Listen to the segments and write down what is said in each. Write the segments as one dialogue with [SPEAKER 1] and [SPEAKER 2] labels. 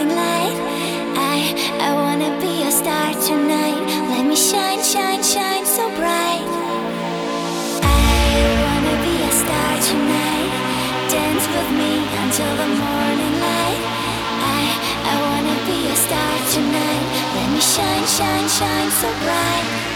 [SPEAKER 1] morning light. I I wanna be a star tonight. Let me shine, shine, shine so bright. I wanna be a star tonight. Dance with me until the morning light. I I wanna be a star tonight. Let me shine, shine, shine so bright.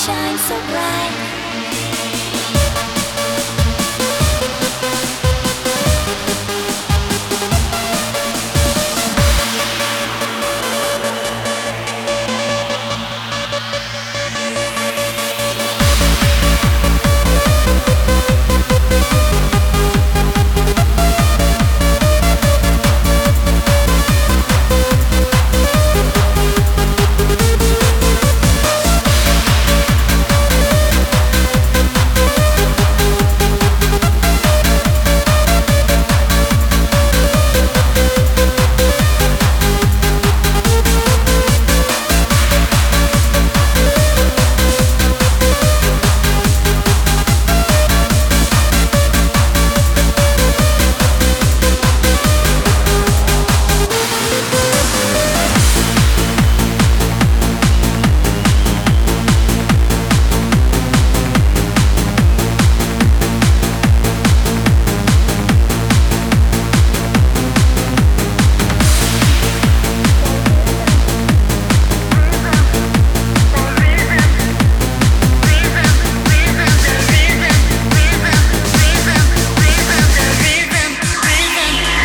[SPEAKER 1] shine so bright.